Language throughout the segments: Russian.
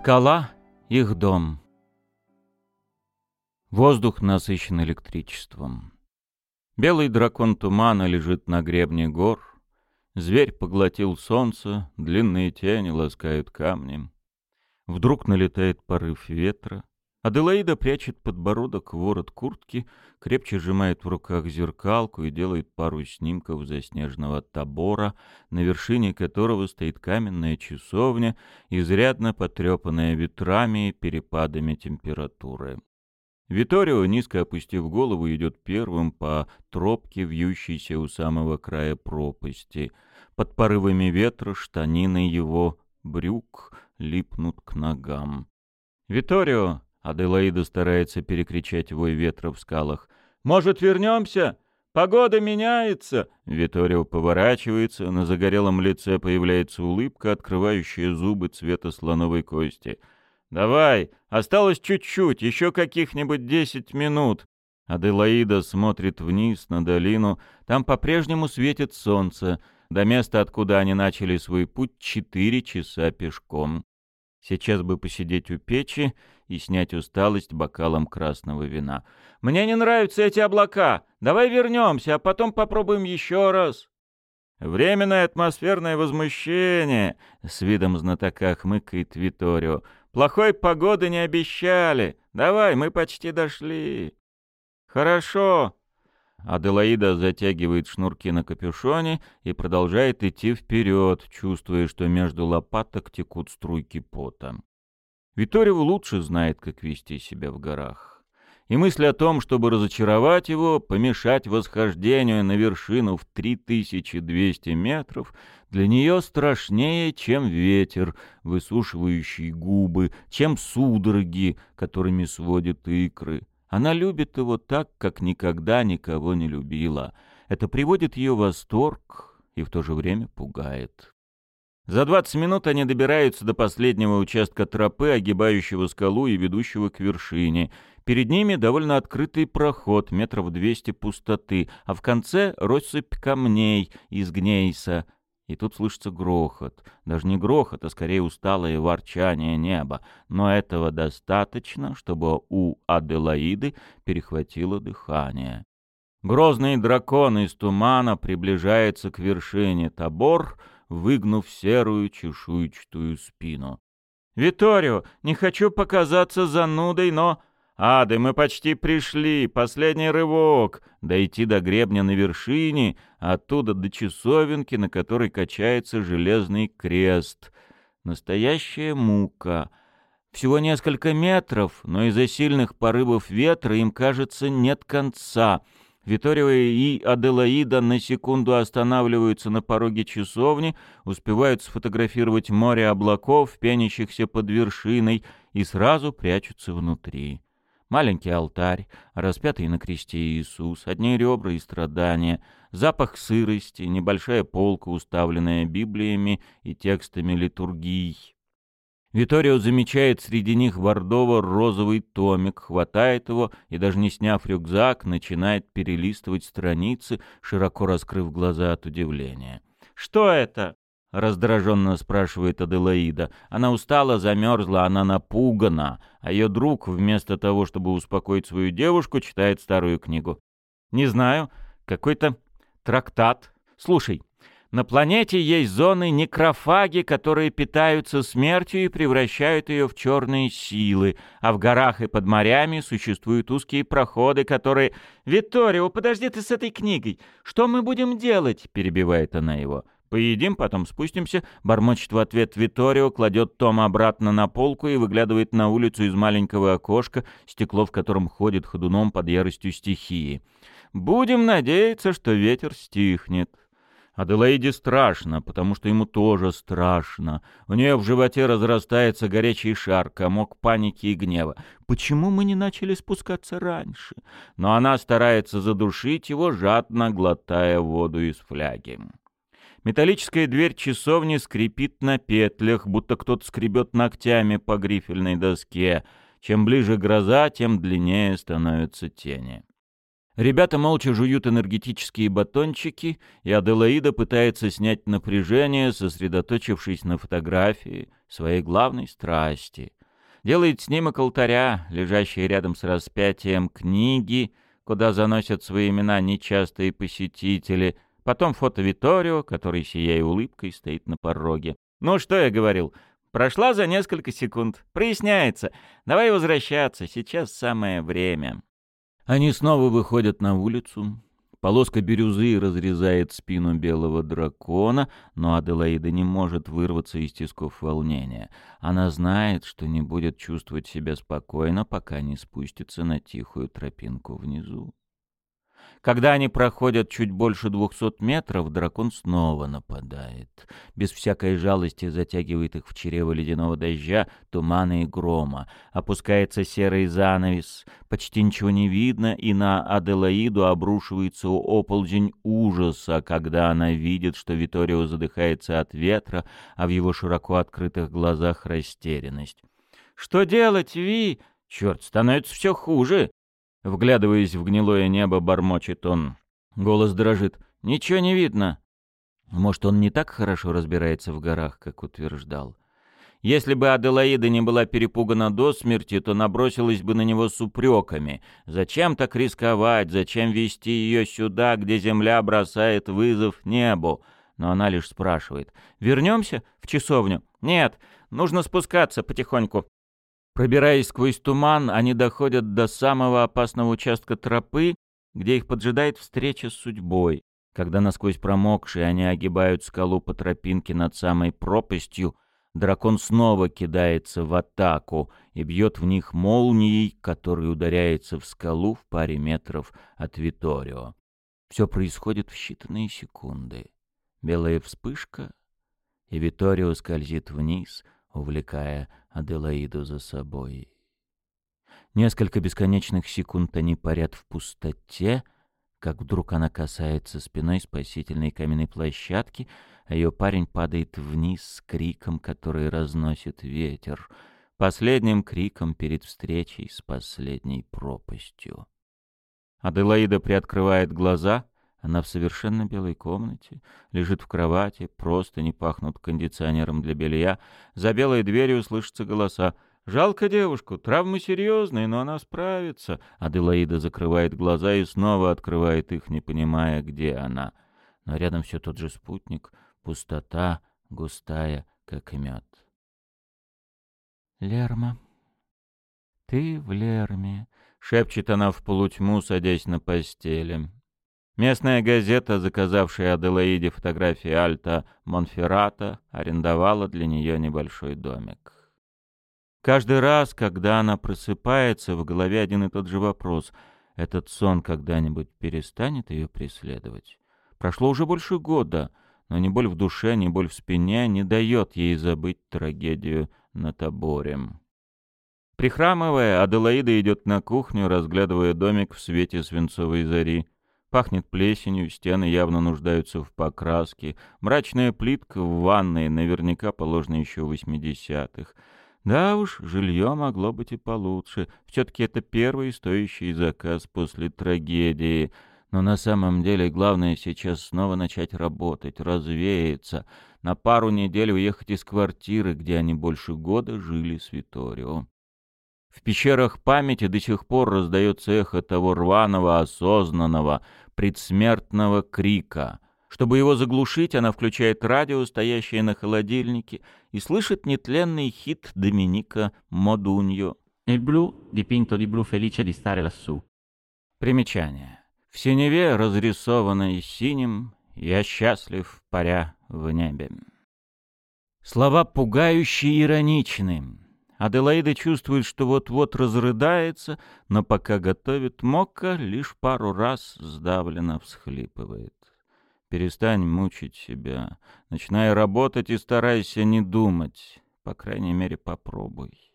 Скала — их дом. Воздух насыщен электричеством. Белый дракон тумана лежит на гребне гор. Зверь поглотил солнце, длинные тени ласкают камни. Вдруг налетает порыв ветра. Аделаида прячет подбородок в ворот куртки, крепче сжимает в руках зеркалку и делает пару снимков заснеженного табора, на вершине которого стоит каменная часовня, изрядно потрепанная ветрами и перепадами температуры. Виторио, низко опустив голову, идет первым по тропке, вьющейся у самого края пропасти. Под порывами ветра штанины его брюк липнут к ногам. «Виторио!» Аделаида старается перекричать вой ветра в скалах. «Может, вернемся? Погода меняется!» Виторио поворачивается, на загорелом лице появляется улыбка, открывающая зубы цвета слоновой кости. «Давай, осталось чуть-чуть, еще каких-нибудь десять минут!» Аделаида смотрит вниз на долину, там по-прежнему светит солнце. До места, откуда они начали свой путь, четыре часа пешком. Сейчас бы посидеть у печи и снять усталость бокалом красного вина. «Мне не нравятся эти облака. Давай вернемся, а потом попробуем еще раз». «Временное атмосферное возмущение», — с видом знатока хмыкает Виторио. «Плохой погоды не обещали. Давай, мы почти дошли». «Хорошо», Аделаида затягивает шнурки на капюшоне и продолжает идти вперед, чувствуя, что между лопаток текут струйки пота. Виторио лучше знает, как вести себя в горах. И мысль о том, чтобы разочаровать его, помешать восхождению на вершину в 3200 метров, для нее страшнее, чем ветер, высушивающий губы, чем судороги, которыми сводит икры. Она любит его так, как никогда никого не любила. Это приводит ее в восторг и в то же время пугает. За двадцать минут они добираются до последнего участка тропы, огибающего скалу и ведущего к вершине. Перед ними довольно открытый проход, метров двести пустоты, а в конце россыпь камней из гнейса — и тут слышится грохот. Даже не грохот, а скорее усталое ворчание неба. Но этого достаточно, чтобы у Аделаиды перехватило дыхание. Грозный дракон из тумана приближается к вершине Табор, выгнув серую чешуйчатую спину. «Виторио, не хочу показаться занудой, но...» «Ады, мы почти пришли! Последний рывок! Дойти до гребня на вершине, оттуда до часовенки, на которой качается железный крест. Настоящая мука!» Всего несколько метров, но из-за сильных порывов ветра им, кажется, нет конца. Виторио и Аделаида на секунду останавливаются на пороге часовни, успевают сфотографировать море облаков, пенящихся под вершиной, и сразу прячутся внутри. Маленький алтарь, распятый на кресте Иисус, одни ребра и страдания, запах сырости, небольшая полка, уставленная Библиями и текстами литургий. Виторио замечает среди них бордово-розовый томик, хватает его и, даже не сняв рюкзак, начинает перелистывать страницы, широко раскрыв глаза от удивления. «Что это?» — раздраженно спрашивает Аделаида. Она устала, замерзла, она напугана, а ее друг, вместо того, чтобы успокоить свою девушку, читает старую книгу. «Не знаю, какой-то трактат. Слушай, на планете есть зоны некрофаги, которые питаются смертью и превращают ее в черные силы, а в горах и под морями существуют узкие проходы, которые... «Витторио, подожди ты с этой книгой! Что мы будем делать?» — перебивает она его. «Поедим, потом спустимся», — бормочет в ответ Виторио, кладет Тома обратно на полку и выглядывает на улицу из маленького окошка, стекло в котором ходит ходуном под яростью стихии. «Будем надеяться, что ветер стихнет». Аделаиде страшно, потому что ему тоже страшно. У нее в животе разрастается горячий шар, комок паники и гнева. Почему мы не начали спускаться раньше? Но она старается задушить его, жадно глотая воду из фляги. Металлическая дверь часовни скрипит на петлях, будто кто-то скребет ногтями по грифельной доске. Чем ближе гроза, тем длиннее становятся тени. Ребята молча жуют энергетические батончики, и Аделаида пытается снять напряжение, сосредоточившись на фотографии своей главной страсти. Делает снимок алтаря, лежащий рядом с распятием книги, куда заносят свои имена нечастые посетители, потом фото Виторио, который, сияя улыбкой, стоит на пороге. «Ну, что я говорил?» Прошла за несколько секунд. Проясняется. Давай возвращаться. Сейчас самое время. Они снова выходят на улицу. Полоска бирюзы разрезает спину белого дракона, но Аделаида не может вырваться из тисков волнения. Она знает, что не будет чувствовать себя спокойно, пока не спустится на тихую тропинку внизу. Когда они проходят чуть больше двухсот метров, дракон снова нападает. Без всякой жалости затягивает их в чрево ледяного дождя, тумана и грома. Опускается серый занавес, почти ничего не видно, и на Аделаиду обрушивается оползень ужаса, когда она видит, что Виторио задыхается от ветра, а в его широко открытых глазах растерянность. «Что делать, Ви?» «Черт, становится все хуже!» Вглядываясь в гнилое небо, бормочет он. Голос дрожит. «Ничего не видно». Может, он не так хорошо разбирается в горах, как утверждал. Если бы Аделаида не была перепугана до смерти, то набросилась бы на него с упреками. Зачем так рисковать? Зачем вести ее сюда, где земля бросает вызов небу? Но она лишь спрашивает. «Вернемся в часовню?» «Нет, нужно спускаться потихоньку. Пробираясь сквозь туман, они доходят до самого опасного участка тропы, где их поджидает встреча с судьбой. Когда насквозь промокшие они огибают скалу по тропинке над самой пропастью, дракон снова кидается в атаку и бьет в них молнией, которая ударяется в скалу в паре метров от Виторио. Все происходит в считанные секунды. Белая вспышка, и Виторио скользит вниз, увлекая Аделаиду за собой. Несколько бесконечных секунд они парят в пустоте, как вдруг она касается спиной спасительной каменной площадки, а ее парень падает вниз с криком, который разносит ветер, последним криком перед встречей с последней пропастью. Аделаида приоткрывает глаза, она в совершенно белой комнате, лежит в кровати, просто не пахнут кондиционером для белья. За белой дверью слышатся голоса. «Жалко девушку, травмы серьезные, но она справится». Аделаида закрывает глаза и снова открывает их, не понимая, где она. Но рядом все тот же спутник, пустота, густая, как и мед. «Лерма, ты в Лерме», — шепчет она в полутьму, садясь на постели. Местная газета, заказавшая Аделаиде фотографии Альта Монферрата, арендовала для нее небольшой домик. Каждый раз, когда она просыпается, в голове один и тот же вопрос. Этот сон когда-нибудь перестанет ее преследовать? Прошло уже больше года, но ни боль в душе, ни боль в спине не дает ей забыть трагедию на таборем. Прихрамывая, Аделаида идет на кухню, разглядывая домик в свете свинцовой зари. Пахнет плесенью, стены явно нуждаются в покраске. Мрачная плитка в ванной наверняка положена еще в восьмидесятых. Да уж, жилье могло быть и получше. Все-таки это первый стоящий заказ после трагедии. Но на самом деле главное сейчас снова начать работать, развеяться. На пару недель уехать из квартиры, где они больше года жили с Виторио. В пещерах памяти до сих пор раздается эхо того рваного, осознанного, предсмертного крика. Чтобы его заглушить, она включает радио, стоящее на холодильнике, и слышит нетленный хит Доминика Модуньо. «Il blu dipinto di blu felice di stare lassù». Примечание. В синеве, разрисованной синим, я счастлив, паря в небе. Слова пугающие ироничны. Аделаида чувствует, что вот-вот разрыдается, но пока готовит Мокка, лишь пару раз сдавленно всхлипывает. Перестань мучить себя. Начинай работать и старайся не думать. По крайней мере, попробуй.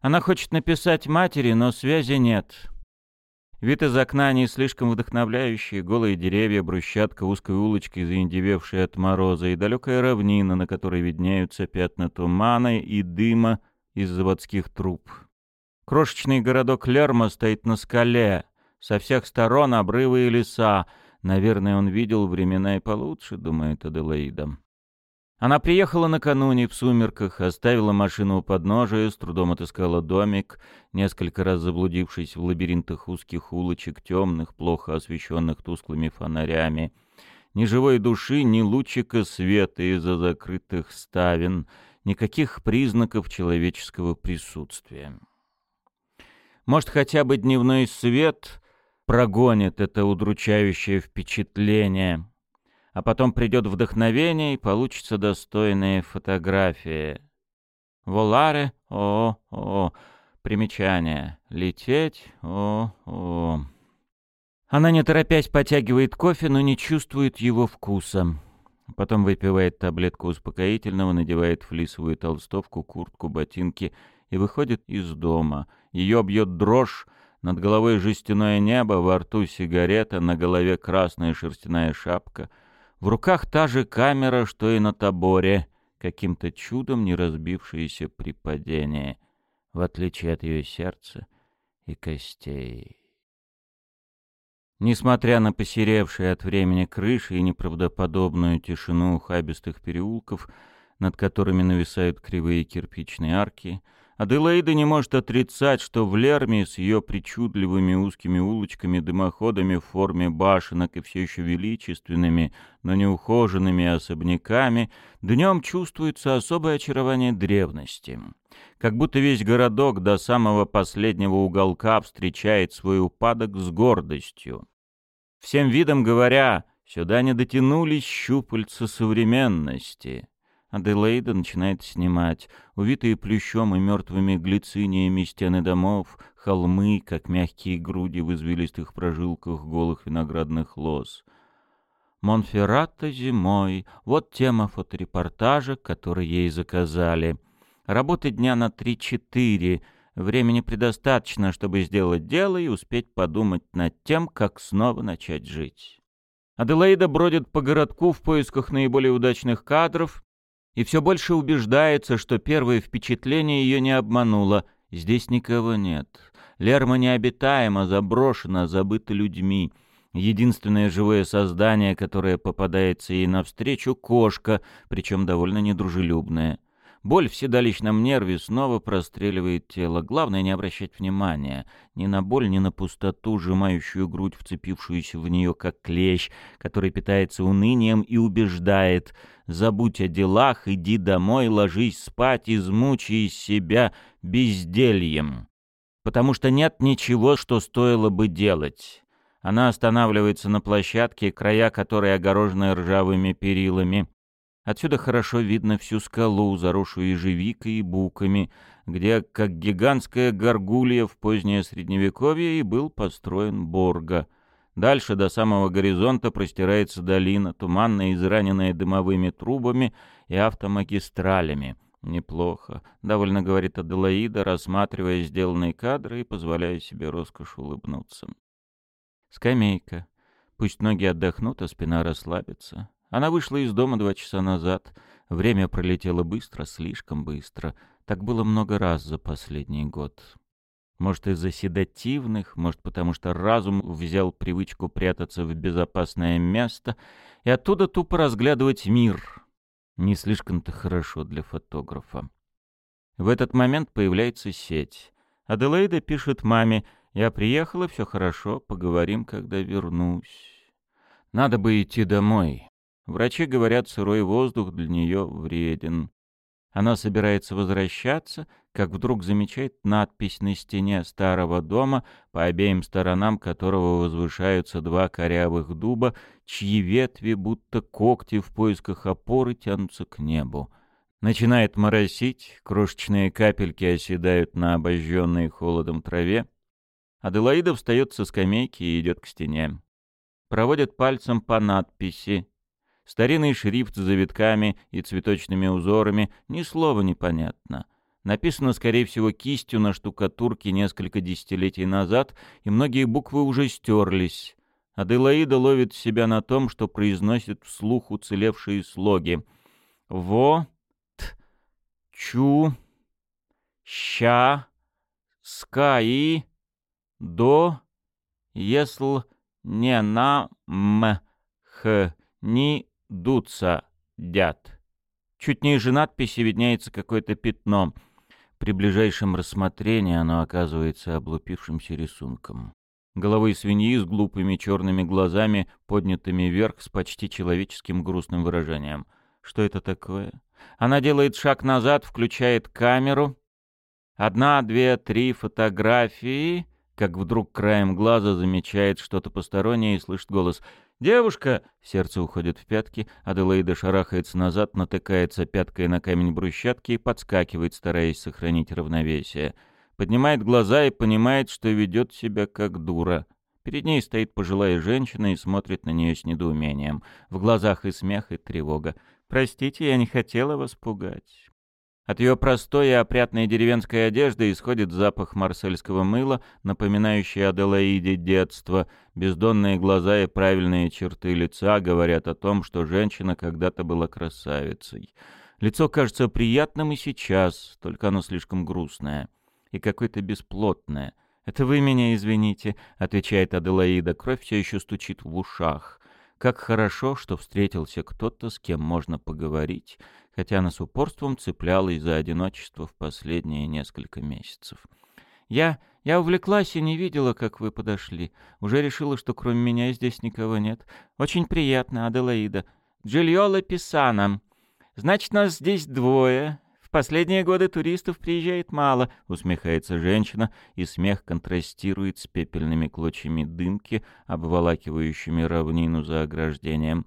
Она хочет написать матери, но связи нет. Вид из окна не слишком вдохновляющий, голые деревья, брусчатка узкой улочки, заиндевевшие от мороза, и далекая равнина, на которой виднеются пятна тумана и дыма, из заводских труб. Крошечный городок Лерма стоит на скале, Со всех сторон обрывы и леса. Наверное, он видел времена и получше, думает Аделаида. Она приехала накануне в сумерках, оставила машину у подножия, с трудом отыскала домик, несколько раз заблудившись в лабиринтах узких улочек, темных, плохо освещенных тусклыми фонарями. Ни живой души, ни лучика света из-за закрытых ставен, никаких признаков человеческого присутствия. Может, хотя бы дневной свет прогонит это удручающее впечатление — а потом придет вдохновение и получится достойная фотография. Воларе, о, о, примечание. Лететь, о, о. Она, не торопясь, потягивает кофе, но не чувствует его вкуса. Потом выпивает таблетку успокоительного, надевает флисовую толстовку, куртку, ботинки и выходит из дома. Ее бьет дрожь, над головой жестяное небо, во рту сигарета, на голове красная шерстяная шапка — в руках та же камера, что и на таборе, каким-то чудом не разбившаяся при падении, в отличие от ее сердца и костей. Несмотря на посеревшие от времени крыши и неправдоподобную тишину ухабистых переулков, над которыми нависают кривые кирпичные арки, Аделаида не может отрицать, что в Лерме с ее причудливыми узкими улочками, дымоходами в форме башенок и все еще величественными, но неухоженными особняками, днем чувствуется особое очарование древности. Как будто весь городок до самого последнего уголка встречает свой упадок с гордостью. Всем видом говоря, сюда не дотянулись щупальца современности. Аделаида начинает снимать. Увитые плющом и мертвыми глициниями стены домов, холмы, как мягкие груди в извилистых прожилках голых виноградных лоз. Монферрато зимой. Вот тема фоторепортажа, который ей заказали. Работы дня на три-четыре. Времени предостаточно, чтобы сделать дело и успеть подумать над тем, как снова начать жить. Аделаида бродит по городку в поисках наиболее удачных кадров, и все больше убеждается, что первое впечатление ее не обмануло. Здесь никого нет. Лерма необитаема, заброшена, забыта людьми. Единственное живое создание, которое попадается ей навстречу — кошка, причем довольно недружелюбная. Боль в седалищном нерве снова простреливает тело. Главное не обращать внимания ни на боль, ни на пустоту, сжимающую грудь, вцепившуюся в нее как клещ, который питается унынием и убеждает «забудь о делах, иди домой, ложись спать, измучи из себя бездельем». Потому что нет ничего, что стоило бы делать. Она останавливается на площадке, края которой огорожены ржавыми перилами. Отсюда хорошо видно всю скалу, заросшую ежевикой и буками, где, как гигантская горгулья в позднее Средневековье, и был построен Борга. Дальше до самого горизонта простирается долина, туманная, израненная дымовыми трубами и автомагистралями. Неплохо, довольно говорит Аделаида, рассматривая сделанные кадры и позволяя себе роскошь улыбнуться. Скамейка. Пусть ноги отдохнут, а спина расслабится. Она вышла из дома два часа назад. Время пролетело быстро, слишком быстро. Так было много раз за последний год. Может, из-за седативных, может, потому что разум взял привычку прятаться в безопасное место и оттуда тупо разглядывать мир. Не слишком-то хорошо для фотографа. В этот момент появляется сеть. Аделаида пишет маме «Я приехала, все хорошо, поговорим, когда вернусь». Надо бы идти домой. Врачи говорят, сырой воздух для нее вреден. Она собирается возвращаться, как вдруг замечает надпись на стене старого дома, по обеим сторонам которого возвышаются два корявых дуба, чьи ветви, будто когти в поисках опоры, тянутся к небу. Начинает моросить, крошечные капельки оседают на обожженной холодом траве. Аделаида встает со скамейки и идет к стене. Проводит пальцем по надписи Старинный шрифт с завитками и цветочными узорами, ни слова не понятно. Написано, скорее всего, кистью на штукатурке несколько десятилетий назад, и многие буквы уже стерлись. Аделаида ловит себя на том, что произносит вслух уцелевшие слоги. «Во», «т», «чу», «ща», «ска» и «до», если не на м х ни дуться дят. Чуть ниже надписи виднеется какое-то пятно. При ближайшем рассмотрении оно оказывается облупившимся рисунком. Головы свиньи с глупыми черными глазами, поднятыми вверх с почти человеческим грустным выражением. Что это такое? Она делает шаг назад, включает камеру. Одна, две, три фотографии, как вдруг краем глаза замечает что-то постороннее и слышит голос «Девушка!» Сердце уходит в пятки, Аделаида шарахается назад, натыкается пяткой на камень брусчатки и подскакивает, стараясь сохранить равновесие. Поднимает глаза и понимает, что ведет себя как дура. Перед ней стоит пожилая женщина и смотрит на нее с недоумением. В глазах и смех, и тревога. «Простите, я не хотела вас пугать». От ее простой и опрятной деревенской одежды исходит запах марсельского мыла, напоминающий Аделаиде детство. Бездонные глаза и правильные черты лица говорят о том, что женщина когда-то была красавицей. Лицо кажется приятным и сейчас, только оно слишком грустное и какое-то бесплотное. «Это вы меня извините», — отвечает Аделаида. Кровь все еще стучит в ушах. Как хорошо, что встретился кто-то, с кем можно поговорить, хотя она с упорством цеплялась за одиночество в последние несколько месяцев. «Я... я увлеклась и не видела, как вы подошли. Уже решила, что кроме меня здесь никого нет. Очень приятно, Аделаида. Джильола Писана. Значит, нас здесь двое. В последние годы туристов приезжает мало», — усмехается женщина, и смех контрастирует с пепельными клочьями дымки, обволакивающими равнину за ограждением.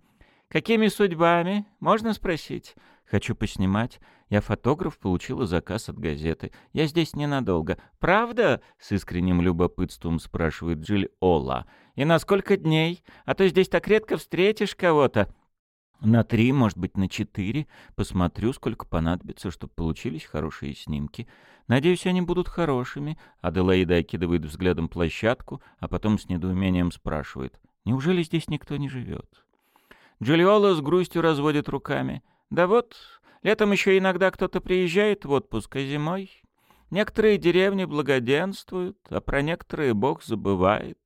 «Какими судьбами? Можно спросить?» Хочу поснимать. Я фотограф, получила заказ от газеты. Я здесь ненадолго. Правда? С искренним любопытством спрашивает Джиль Ола. И на сколько дней? А то здесь так редко встретишь кого-то. На три, может быть, на четыре. Посмотрю, сколько понадобится, чтобы получились хорошие снимки. Надеюсь, они будут хорошими. Аделаида окидывает взглядом площадку, а потом с недоумением спрашивает. Неужели здесь никто не живет? Джулиола с грустью разводит руками. Да вот, летом еще иногда кто-то приезжает в отпуск, а зимой... Некоторые деревни благоденствуют, а про некоторые Бог забывает.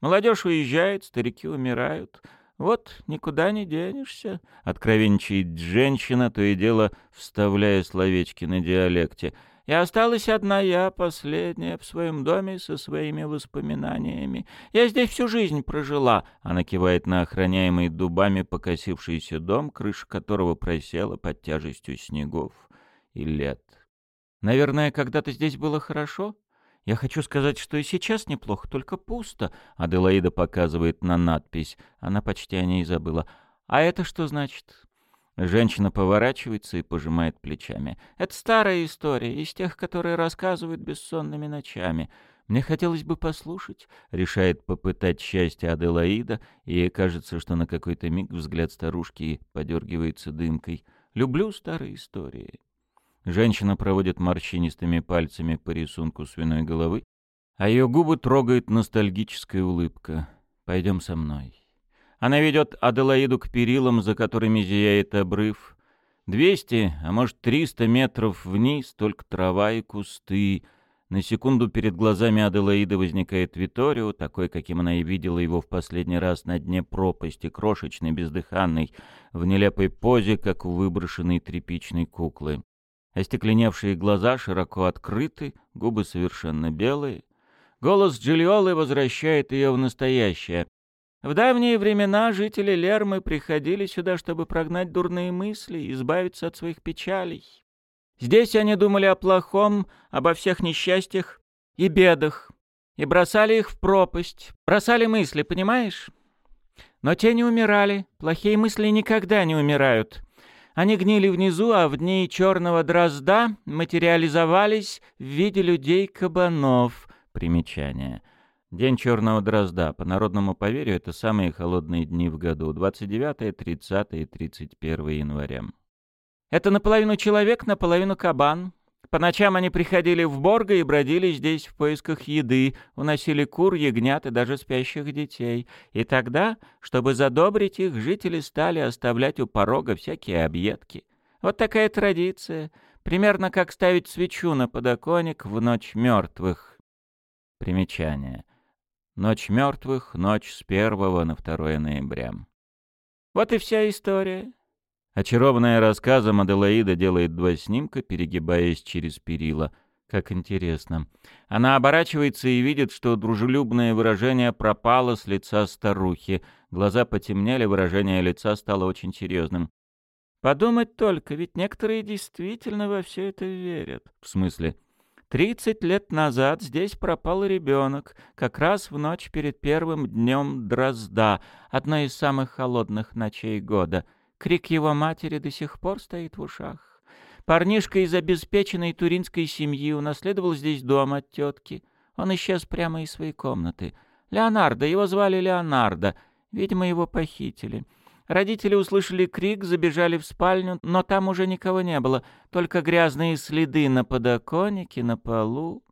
Молодежь уезжает, старики умирают. Вот никуда не денешься, — откровенничает женщина, то и дело вставляя словечки на диалекте — и осталась одна я, последняя, в своем доме со своими воспоминаниями. Я здесь всю жизнь прожила. Она кивает на охраняемый дубами покосившийся дом, крыша которого просела под тяжестью снегов и лет. Наверное, когда-то здесь было хорошо? Я хочу сказать, что и сейчас неплохо, только пусто. Аделаида показывает на надпись. Она почти о ней забыла. А это что значит? Женщина поворачивается и пожимает плечами. «Это старая история, из тех, которые рассказывают бессонными ночами. Мне хотелось бы послушать», — решает попытать счастье Аделаида, и ей кажется, что на какой-то миг взгляд старушки подергивается дымкой. «Люблю старые истории». Женщина проводит морщинистыми пальцами по рисунку свиной головы, а ее губы трогает ностальгическая улыбка. «Пойдем со мной». Она ведет Аделаиду к перилам, за которыми зияет обрыв. Двести, а может триста метров вниз, только трава и кусты. На секунду перед глазами Аделаиды возникает Виторио, такой, каким она и видела его в последний раз на дне пропасти, крошечный, бездыханный, в нелепой позе, как у выброшенной тряпичной куклы. Остекленевшие глаза широко открыты, губы совершенно белые. Голос Джильолы возвращает ее в настоящее. В давние времена жители Лермы приходили сюда, чтобы прогнать дурные мысли, избавиться от своих печалей. Здесь они думали о плохом, обо всех несчастьях и бедах, и бросали их в пропасть, бросали мысли, понимаешь? Но те не умирали, плохие мысли никогда не умирают. Они гнили внизу, а в дни черного дрозда материализовались в виде людей-кабанов. Примечание. День черного дрозда. По народному поверью, это самые холодные дни в году. 29, 30 и 31 января. Это наполовину человек, наполовину кабан. По ночам они приходили в Борго и бродили здесь в поисках еды, уносили кур, ягнят и даже спящих детей. И тогда, чтобы задобрить их, жители стали оставлять у порога всякие объедки. Вот такая традиция. Примерно как ставить свечу на подоконник в ночь мертвых. Примечание. Ночь мертвых, ночь с 1 на 2 ноября. Вот и вся история. Очарованная рассказом, Аделаида делает два снимка, перегибаясь через перила. Как интересно. Она оборачивается и видит, что дружелюбное выражение пропало с лица старухи. Глаза потемнели, выражение лица стало очень серьезным. Подумать только, ведь некоторые действительно во все это верят. В смысле? Тридцать лет назад здесь пропал ребенок, как раз в ночь перед первым днем Дрозда, одной из самых холодных ночей года. Крик его матери до сих пор стоит в ушах. Парнишка из обеспеченной туринской семьи унаследовал здесь дом от тетки. Он исчез прямо из своей комнаты. Леонардо, его звали Леонардо. Видимо, его похитили. Родители услышали крик, забежали в спальню, но там уже никого не было, только грязные следы на подоконнике, на полу.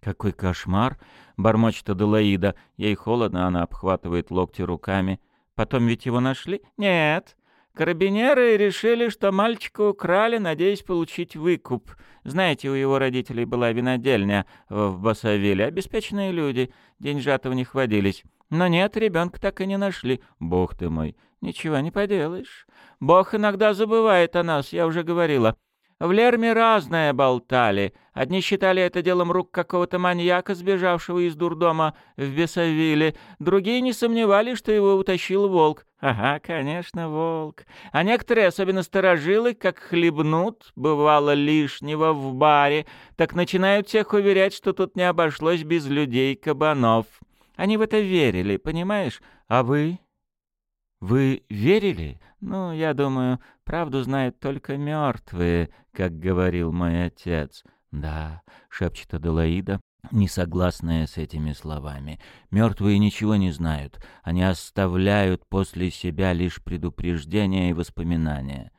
«Какой кошмар!» — бормочет Аделаида. Ей холодно, она обхватывает локти руками. «Потом ведь его нашли?» «Нет. Карабинеры решили, что мальчика украли, надеясь получить выкуп. Знаете, у его родителей была винодельня в Басавиле. Обеспеченные люди, деньжата у них водились. Но нет, ребенка так и не нашли. Бог ты мой!» Ничего не поделаешь. Бог иногда забывает о нас, я уже говорила. В Лерме разное болтали. Одни считали это делом рук какого-то маньяка, сбежавшего из дурдома в Бесовиле. Другие не сомневались, что его утащил волк. Ага, конечно, волк. А некоторые, особенно сторожилы, как хлебнут, бывало лишнего в баре, так начинают всех уверять, что тут не обошлось без людей-кабанов. Они в это верили, понимаешь? А вы? Вы верили? Ну, я думаю, правду знают только мертвые, как говорил мой отец. Да, шепчет Аделаида, не согласная с этими словами. Мертвые ничего не знают. Они оставляют после себя лишь предупреждения и воспоминания.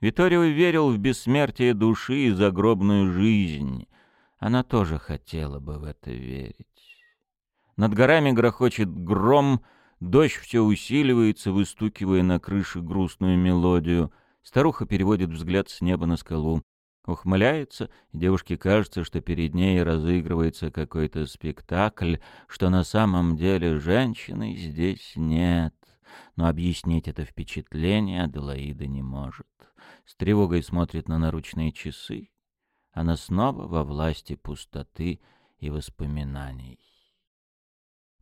Виторио верил в бессмертие души и загробную жизнь. Она тоже хотела бы в это верить. Над горами грохочет гром, Дождь все усиливается, выстукивая на крыше грустную мелодию. Старуха переводит взгляд с неба на скалу. Ухмыляется, и девушке кажется, что перед ней разыгрывается какой-то спектакль, что на самом деле женщины здесь нет. Но объяснить это впечатление Аделаида не может. С тревогой смотрит на наручные часы. Она снова во власти пустоты и воспоминаний.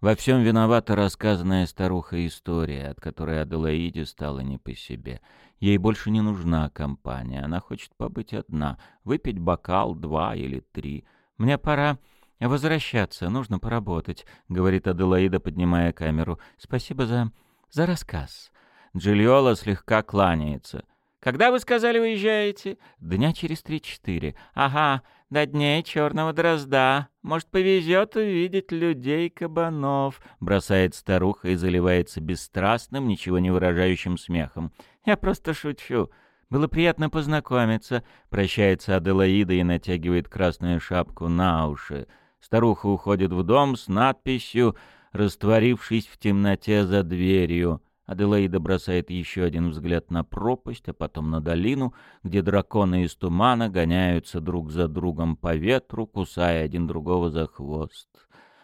Во всем виновата рассказанная старуха история, от которой Аделаиде стало не по себе. Ей больше не нужна компания, она хочет побыть одна, выпить бокал, два или три. «Мне пора возвращаться, нужно поработать», — говорит Аделаида, поднимая камеру. «Спасибо за... за рассказ». Джильола слегка кланяется. «Когда вы сказали, уезжаете?» «Дня через три-четыре». «Ага, до дней черного дрозда. Может, повезет увидеть людей-кабанов», — бросает старуха и заливается бесстрастным, ничего не выражающим смехом. «Я просто шучу. Было приятно познакомиться», — прощается Аделаида и натягивает красную шапку на уши. Старуха уходит в дом с надписью «Растворившись в темноте за дверью». Аделаида бросает еще один взгляд на пропасть, а потом на долину, где драконы из тумана гоняются друг за другом по ветру, кусая один другого за хвост.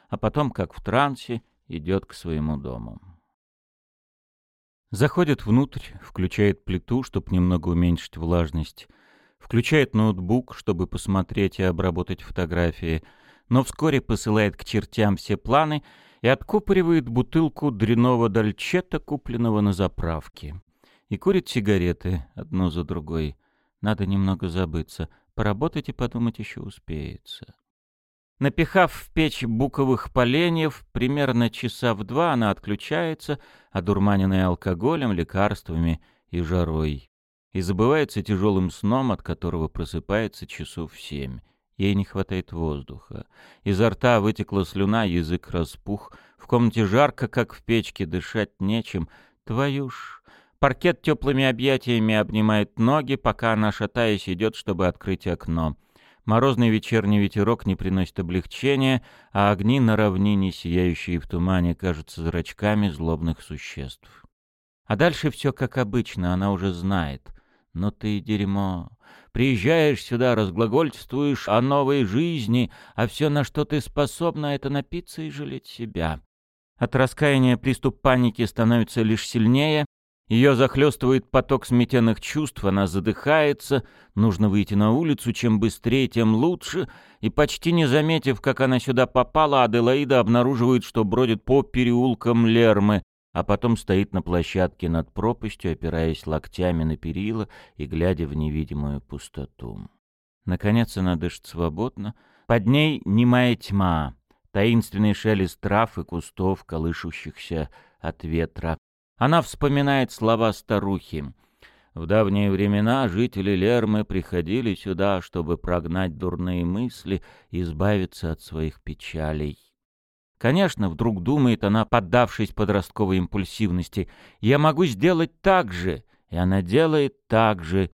А потом, как в трансе, идет к своему дому. Заходит внутрь, включает плиту, чтобы немного уменьшить влажность, включает ноутбук, чтобы посмотреть и обработать фотографии, но вскоре посылает к чертям все планы — и откупоривает бутылку дряного дольчета, купленного на заправке. И курит сигареты, одну за другой. Надо немного забыться. Поработать и подумать еще успеется. Напихав в печь буковых поленьев, примерно часа в два она отключается, одурманенная алкоголем, лекарствами и жарой. И забывается тяжелым сном, от которого просыпается часов в семь. Ей не хватает воздуха. Изо рта вытекла слюна, язык распух. В комнате жарко, как в печке, дышать нечем. Твою ж... Паркет теплыми объятиями обнимает ноги, пока она, шатаясь, идет, чтобы открыть окно. Морозный вечерний ветерок не приносит облегчения, а огни на равнине, сияющие в тумане, кажутся зрачками злобных существ. А дальше все как обычно, она уже знает. Но ты дерьмо. Приезжаешь сюда, разглагольствуешь о новой жизни, а все, на что ты способна, это напиться и жалеть себя. От раскаяния приступ паники становится лишь сильнее, ее захлестывает поток сметенных чувств, она задыхается, нужно выйти на улицу, чем быстрее, тем лучше, и почти не заметив, как она сюда попала, Аделаида обнаруживает, что бродит по переулкам Лермы, а потом стоит на площадке над пропастью, опираясь локтями на перила и глядя в невидимую пустоту. Наконец она дышит свободно, под ней немая тьма, таинственный шелест трав и кустов, колышущихся от ветра, она вспоминает слова старухи. В давние времена жители Лермы приходили сюда, чтобы прогнать дурные мысли и избавиться от своих печалей. Конечно, вдруг думает она, поддавшись подростковой импульсивности, «Я могу сделать так же», и она делает так же,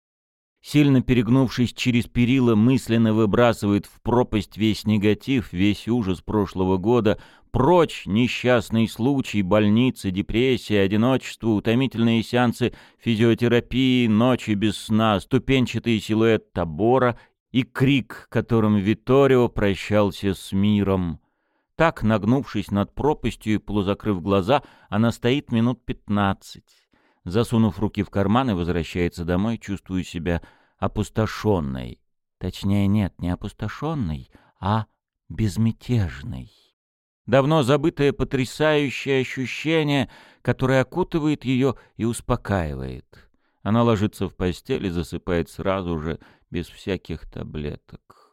сильно перегнувшись через перила, мысленно выбрасывает в пропасть весь негатив, весь ужас прошлого года, прочь несчастный случай, больницы, депрессия, одиночество, утомительные сеансы физиотерапии, ночи без сна, ступенчатый силуэт табора и крик, которым Виторио прощался с миром. Так, нагнувшись над пропастью и полузакрыв глаза, она стоит минут пятнадцать засунув руки в карман и возвращается домой, чувствуя себя опустошенной. Точнее, нет, не опустошенной, а безмятежной. Давно забытое потрясающее ощущение, которое окутывает ее и успокаивает. Она ложится в постель и засыпает сразу же, без всяких таблеток.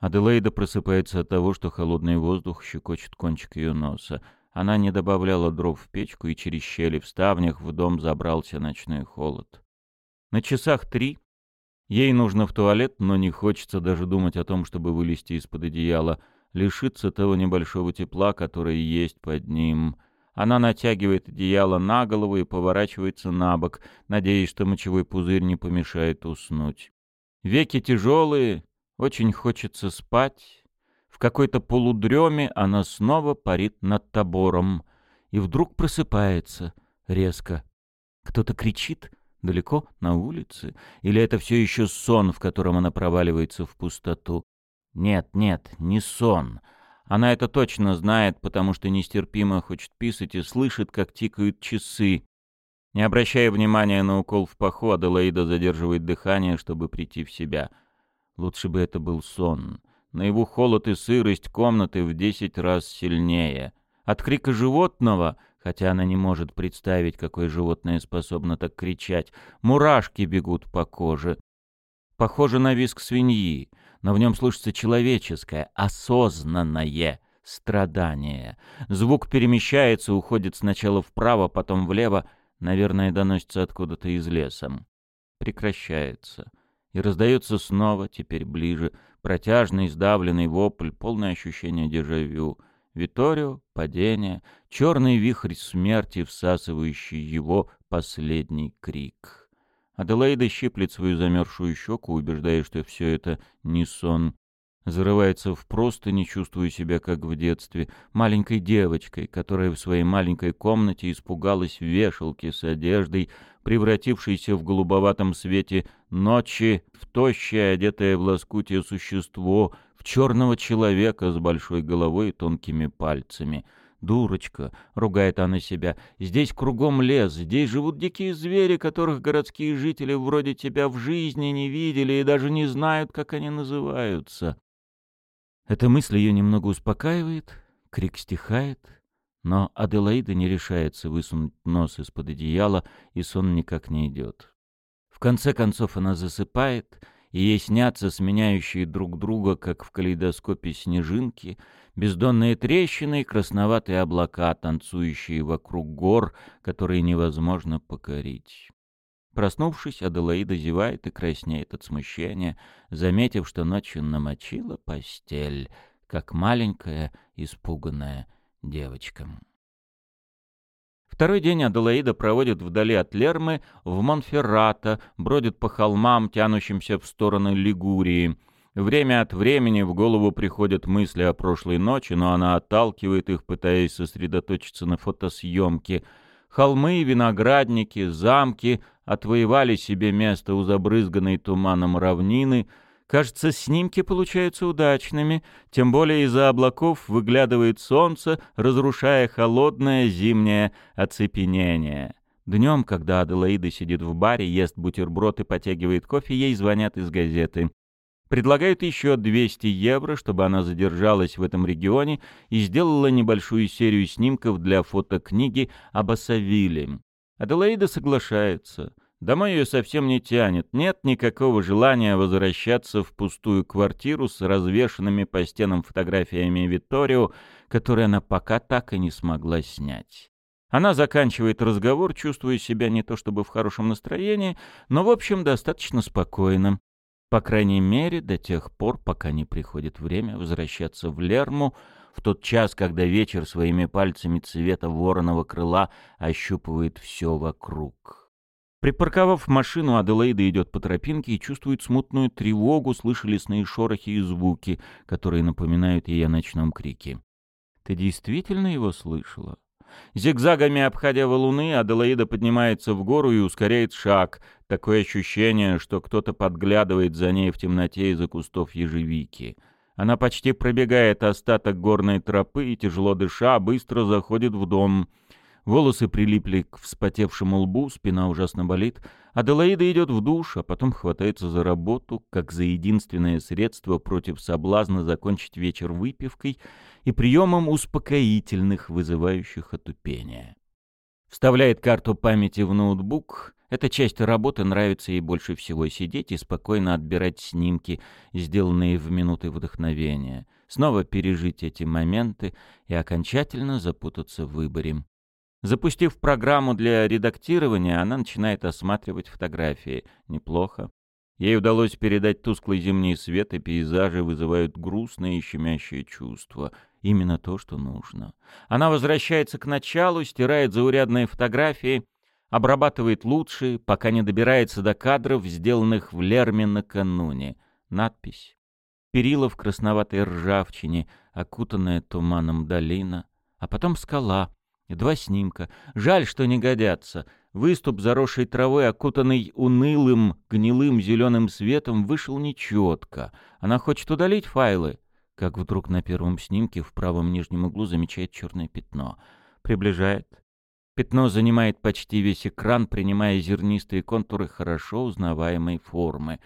Аделаида просыпается от того, что холодный воздух щекочет кончик ее носа. Она не добавляла дров в печку, и через щели в ставнях в дом забрался ночной холод. На часах три. Ей нужно в туалет, но не хочется даже думать о том, чтобы вылезти из-под одеяла, лишиться того небольшого тепла, которое есть под ним. Она натягивает одеяло на голову и поворачивается на бок, надеясь, что мочевой пузырь не помешает уснуть. Веки тяжелые, очень хочется спать, какой-то полудреме она снова парит над табором и вдруг просыпается резко. Кто-то кричит далеко на улице, или это все еще сон, в котором она проваливается в пустоту? Нет, нет, не сон. Она это точно знает, потому что нестерпимо хочет писать и слышит, как тикают часы. Не обращая внимания на укол в паху, Аделаида задерживает дыхание, чтобы прийти в себя. Лучше бы это был сон. На его холод и сырость комнаты в десять раз сильнее. От крика животного, хотя она не может представить, какое животное способно так кричать, мурашки бегут по коже. Похоже на виск свиньи, но в нем слышится человеческое, осознанное страдание. Звук перемещается, уходит сначала вправо, потом влево, наверное, доносится откуда-то из леса. Прекращается. И раздается снова, теперь ближе — Протяжный, сдавленный вопль, полное ощущение дежавю. Виторио, падение, черный вихрь смерти, всасывающий его последний крик. Аделаида щиплет свою замерзшую щеку, убеждая, что все это не сон. Зарывается в просто, не чувствуя себя, как в детстве, маленькой девочкой, которая в своей маленькой комнате испугалась вешалки с одеждой, превратившейся в голубоватом свете ночи в тощее, одетое в лоскутие существо, в черного человека с большой головой и тонкими пальцами. «Дурочка!» — ругает она себя. «Здесь кругом лес, здесь живут дикие звери, которых городские жители вроде тебя в жизни не видели и даже не знают, как они называются». Эта мысль ее немного успокаивает, крик стихает, но Аделаида не решается высунуть нос из-под одеяла, и сон никак не идет. В конце концов она засыпает, и ей снятся сменяющие друг друга, как в калейдоскопе снежинки, бездонные трещины и красноватые облака, танцующие вокруг гор, которые невозможно покорить. Проснувшись, Аделаида зевает и краснеет от смущения, заметив, что ночью намочила постель, как маленькая испуганная девочкам. Второй день Аделаида проводит вдали от Лермы, в Монферрато, бродит по холмам, тянущимся в сторону Лигурии. Время от времени в голову приходят мысли о прошлой ночи, но она отталкивает их, пытаясь сосредоточиться на фотосъемке. Холмы, виноградники, замки отвоевали себе место у забрызганной туманом равнины — Кажется, снимки получаются удачными, тем более из-за облаков выглядывает солнце, разрушая холодное зимнее оцепенение. Днем, когда Аделаида сидит в баре, ест бутерброд и потягивает кофе, ей звонят из газеты. Предлагают еще 200 евро, чтобы она задержалась в этом регионе и сделала небольшую серию снимков для фотокниги об Асавиле. Аделаида соглашается. Домой ее совсем не тянет, нет никакого желания возвращаться в пустую квартиру с развешанными по стенам фотографиями Витторио, которые она пока так и не смогла снять. Она заканчивает разговор, чувствуя себя не то чтобы в хорошем настроении, но, в общем, достаточно спокойно. По крайней мере, до тех пор, пока не приходит время возвращаться в Лерму, в тот час, когда вечер своими пальцами цвета вороного крыла ощупывает все вокруг. Припарковав машину, Аделаида идет по тропинке и чувствует смутную тревогу, слыша лесные шорохи и звуки, которые напоминают ей о ночном крике. «Ты действительно его слышала?» Зигзагами обходя валуны, Аделаида поднимается в гору и ускоряет шаг. Такое ощущение, что кто-то подглядывает за ней в темноте из-за кустов ежевики. Она почти пробегает остаток горной тропы и, тяжело дыша, быстро заходит в дом — Волосы прилипли к вспотевшему лбу, спина ужасно болит. Аделаида идет в душ, а потом хватается за работу, как за единственное средство против соблазна закончить вечер выпивкой и приемом успокоительных, вызывающих отупение. Вставляет карту памяти в ноутбук. Эта часть работы нравится ей больше всего сидеть и спокойно отбирать снимки, сделанные в минуты вдохновения. Снова пережить эти моменты и окончательно запутаться в выборе. Запустив программу для редактирования, она начинает осматривать фотографии. Неплохо. Ей удалось передать тусклый зимний свет, и пейзажи вызывают грустное и щемящее чувство. Именно то, что нужно. Она возвращается к началу, стирает заурядные фотографии, обрабатывает лучшие, пока не добирается до кадров, сделанных в Лерме накануне. Надпись. Перила в красноватой ржавчине, окутанная туманом долина, а потом скала — Два снимка. Жаль, что не годятся. Выступ, заросший травой, окутанный унылым, гнилым зеленым светом, вышел нечетко. Она хочет удалить файлы. Как вдруг на первом снимке в правом нижнем углу замечает черное пятно. Приближает. Пятно занимает почти весь экран, принимая зернистые контуры хорошо узнаваемой формы.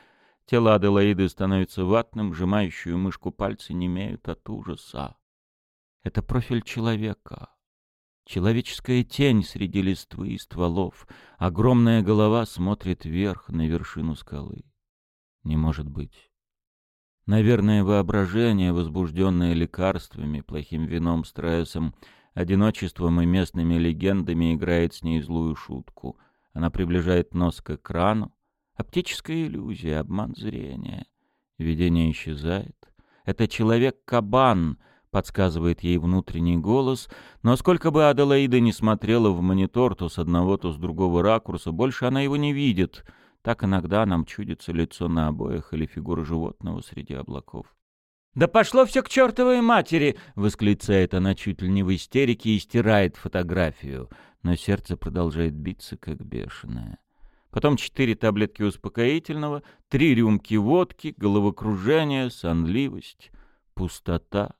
Тело Аделаиды становится ватным, сжимающую мышку пальцы немеют от ужаса. Это профиль человека. Человеческая тень среди листвы и стволов. Огромная голова смотрит вверх на вершину скалы. Не может быть. Наверное, воображение, возбужденное лекарствами, плохим вином, стрессом, одиночеством и местными легендами, играет с ней злую шутку. Она приближает нос к экрану. Оптическая иллюзия, обман зрения. Видение исчезает. Это человек-кабан — подсказывает ей внутренний голос, но сколько бы Аделаида не смотрела в монитор то с одного, то с другого ракурса, больше она его не видит. Так иногда нам чудится лицо на обоях или фигура животного среди облаков. «Да пошло все к чертовой матери!» — восклицает она чуть ли не в истерике и стирает фотографию, но сердце продолжает биться, как бешеное. Потом четыре таблетки успокоительного, три рюмки водки, головокружение, сонливость, пустота.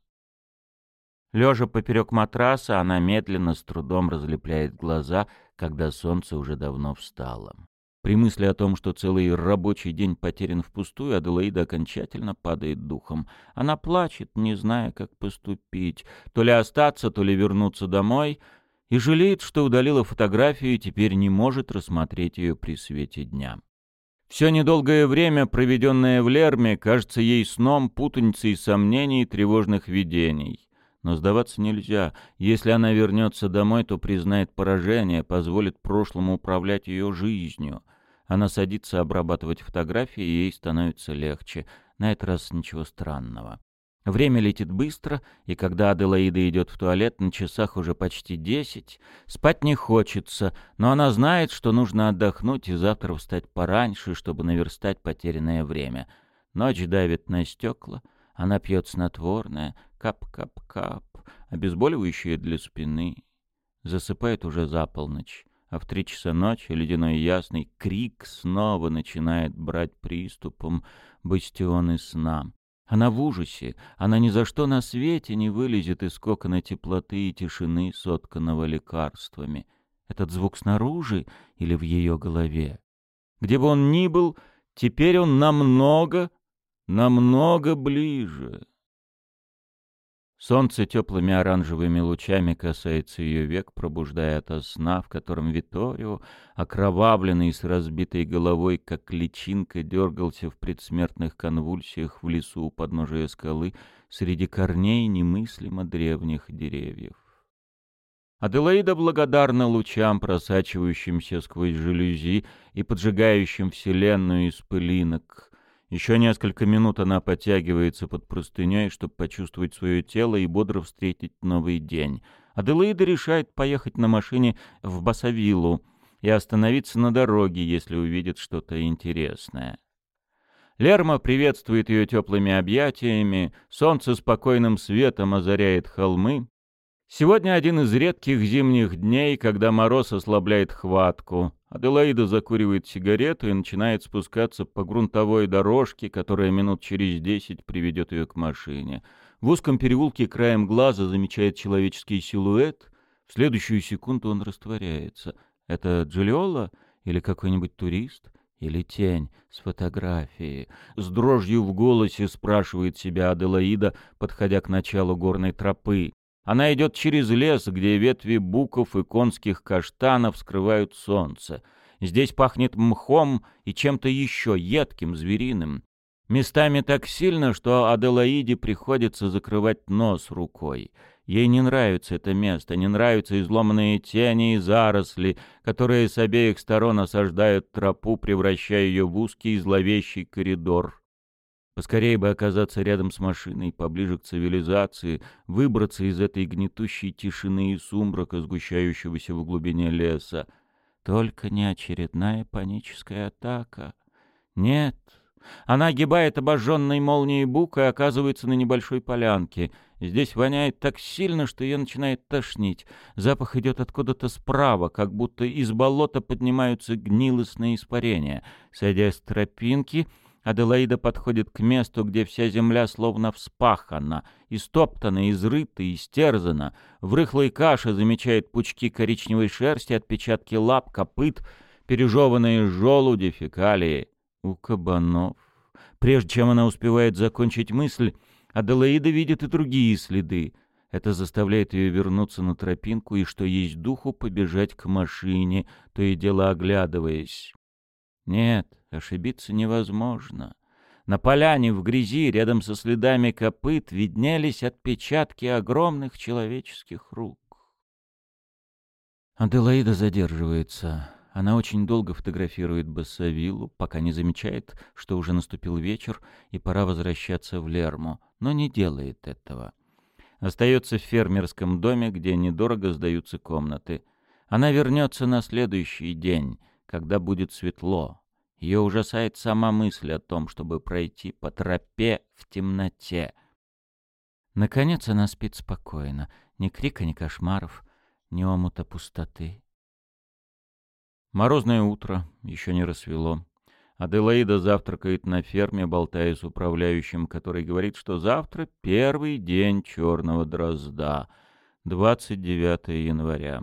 Лежа поперек матраса, она медленно, с трудом разлепляет глаза, когда солнце уже давно встало. При мысли о том, что целый рабочий день потерян впустую, Аделаида окончательно падает духом. Она плачет, не зная, как поступить. То ли остаться, то ли вернуться домой. И жалеет, что удалила фотографию и теперь не может рассмотреть ее при свете дня. Все недолгое время, проведенное в Лерме, кажется ей сном, путаницей сомнений и тревожных видений. Но сдаваться нельзя. Если она вернется домой, то признает поражение, позволит прошлому управлять ее жизнью. Она садится обрабатывать фотографии, и ей становится легче. На этот раз ничего странного. Время летит быстро, и когда Аделаида идет в туалет, на часах уже почти десять. Спать не хочется, но она знает, что нужно отдохнуть и завтра встать пораньше, чтобы наверстать потерянное время. Ночь давит на стекла, она пьет снотворное, Кап-кап-кап. Обезболивающее для спины. Засыпает уже за полночь. а в три часа ночи, ледяной ясный, крик снова начинает брать приступом бастионы сна. Она в ужасе, она ни за что на свете не вылезет из кокона теплоты и тишины, сотканного лекарствами. Этот звук снаружи или в ее голове? Где бы он ни был, теперь он намного, намного ближе. Солнце теплыми оранжевыми лучами касается ее век, пробуждая ото сна, в котором Виторио, окровавленный с разбитой головой, как личинка, дергался в предсмертных конвульсиях в лесу у подножия скалы среди корней немыслимо древних деревьев. Аделаида благодарна лучам, просачивающимся сквозь жалюзи и поджигающим вселенную из пылинок, еще несколько минут она подтягивается под простыней, чтобы почувствовать свое тело и бодро встретить новый день. Аделаида решает поехать на машине в Басавилу и остановиться на дороге, если увидит что-то интересное. Лерма приветствует ее теплыми объятиями, солнце спокойным светом озаряет холмы. Сегодня один из редких зимних дней, когда мороз ослабляет хватку. Аделаида закуривает сигарету и начинает спускаться по грунтовой дорожке, которая минут через десять приведет ее к машине. В узком переулке краем глаза замечает человеческий силуэт. В следующую секунду он растворяется. Это Джулиола или какой-нибудь турист? Или тень с фотографии? С дрожью в голосе спрашивает себя Аделаида, подходя к началу горной тропы. Она идет через лес, где ветви буков и конских каштанов скрывают солнце. Здесь пахнет мхом и чем-то еще едким, звериным. Местами так сильно, что Аделаиде приходится закрывать нос рукой. Ей не нравится это место, не нравятся изломанные тени и заросли, которые с обеих сторон осаждают тропу, превращая ее в узкий зловещий коридор. Поскорее бы оказаться рядом с машиной, поближе к цивилизации, выбраться из этой гнетущей тишины и сумрака, сгущающегося в глубине леса. Только не очередная паническая атака. Нет. Она огибает обожженной молнией бук и оказывается на небольшой полянке. Здесь воняет так сильно, что ее начинает тошнить. Запах идет откуда-то справа, как будто из болота поднимаются гнилостные испарения. Сойдя с тропинки, Аделаида подходит к месту, где вся земля словно вспахана, истоптана, изрыта, истерзана. В рыхлой каше замечает пучки коричневой шерсти, отпечатки лап, копыт, пережеванные желуди, фекалии. У кабанов. Прежде чем она успевает закончить мысль, Аделаида видит и другие следы. Это заставляет ее вернуться на тропинку и, что есть духу, побежать к машине, то и дело оглядываясь. Нет, ошибиться невозможно. На поляне в грязи, рядом со следами копыт, виднелись отпечатки огромных человеческих рук. Аделаида задерживается. Она очень долго фотографирует Бассавиллу, пока не замечает, что уже наступил вечер и пора возвращаться в Лерму, но не делает этого. Остается в фермерском доме, где недорого сдаются комнаты. Она вернется на следующий день — когда будет светло. Ее ужасает сама мысль о том, чтобы пройти по тропе в темноте. Наконец она спит спокойно. Ни крика, ни кошмаров, ни омута пустоты. Морозное утро, еще не рассвело. Аделаида завтракает на ферме, болтая с управляющим, который говорит, что завтра первый день черного дрозда, 29 января.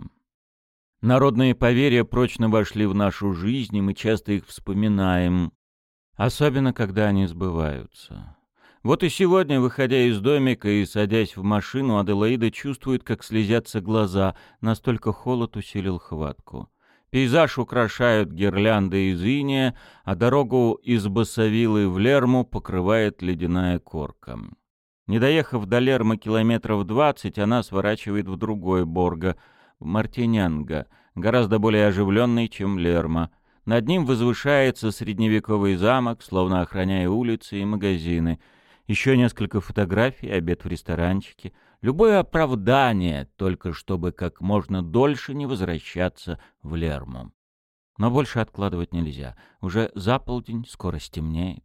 Народные поверья прочно вошли в нашу жизнь, и мы часто их вспоминаем, особенно когда они сбываются. Вот и сегодня, выходя из домика и садясь в машину, Аделаида чувствует, как слезятся глаза, настолько холод усилил хватку. Пейзаж украшают гирлянды из иния, а дорогу из Басавилы в Лерму покрывает ледяная корка. Не доехав до Лермы километров двадцать, она сворачивает в другой Борго — Мартинянга, гораздо более оживленный, чем Лерма. Над ним возвышается средневековый замок, словно охраняя улицы и магазины. Еще несколько фотографий, обед в ресторанчике. Любое оправдание, только чтобы как можно дольше не возвращаться в Лерму. Но больше откладывать нельзя. Уже за полдень, скоро стемнеет.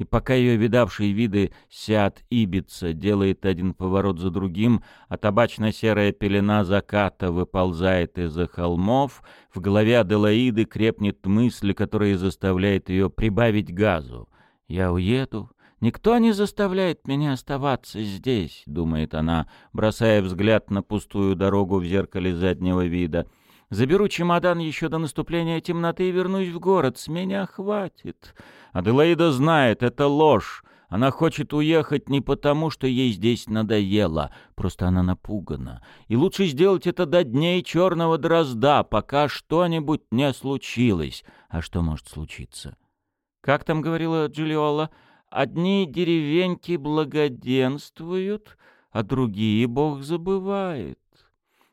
И пока ее видавшие виды сят Ибица делает один поворот за другим, а табачно-серая пелена заката выползает из-за холмов, в голове Аделаиды крепнет мысль, которая заставляет ее прибавить газу. «Я уеду, Никто не заставляет меня оставаться здесь, думает она, бросая взгляд на пустую дорогу в зеркале заднего вида. Заберу чемодан еще до наступления темноты и вернусь в город. С меня хватит. Аделаида знает, это ложь. Она хочет уехать не потому, что ей здесь надоело, просто она напугана. И лучше сделать это до дней черного дрозда, пока что-нибудь не случилось. А что может случиться? Как там говорила Джулиола? Одни деревеньки благоденствуют, а другие Бог забывает.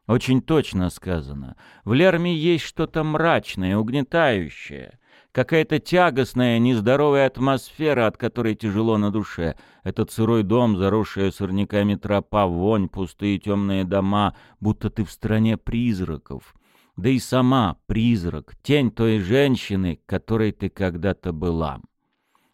Очень точно сказано. В Лерме есть что-то мрачное, угнетающее. Какая-то тягостная, нездоровая атмосфера, от которой тяжело на душе. Этот сырой дом, заросшая сорняками тропа, вонь, пустые темные дома, будто ты в стране призраков. Да и сама призрак, тень той женщины, которой ты когда-то была.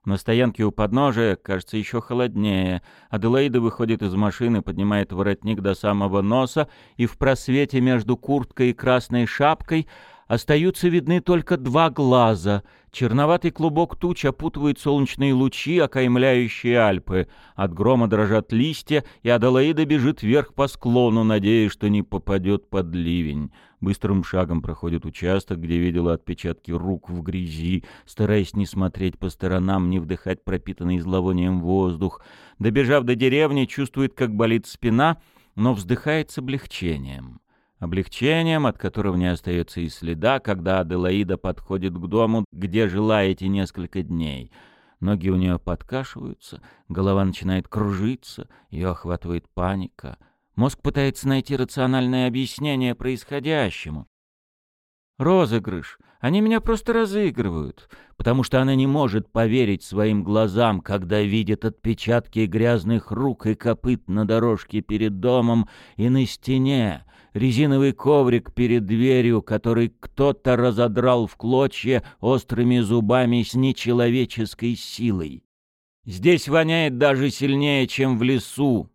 На стоянке у подножия, кажется, еще холоднее. Аделаида выходит из машины, поднимает воротник до самого носа, и в просвете между курткой и красной шапкой остаются видны только два глаза. Черноватый клубок туч опутывает солнечные лучи, окаймляющие Альпы. От грома дрожат листья, и Аделаида бежит вверх по склону, надеясь, что не попадет под ливень. Быстрым шагом проходит участок, где видела отпечатки рук в грязи, стараясь не смотреть по сторонам, не вдыхать пропитанный зловонием воздух. Добежав до деревни, чувствует, как болит спина, но вздыхает с облегчением. Облегчением, от которого не остается и следа, когда Аделаида подходит к дому, где жила эти несколько дней. Ноги у нее подкашиваются, голова начинает кружиться, ее охватывает паника — Мозг пытается найти рациональное объяснение происходящему. Розыгрыш. Они меня просто разыгрывают, потому что она не может поверить своим глазам, когда видит отпечатки грязных рук и копыт на дорожке перед домом и на стене, резиновый коврик перед дверью, который кто-то разодрал в клочья острыми зубами с нечеловеческой силой. Здесь воняет даже сильнее, чем в лесу,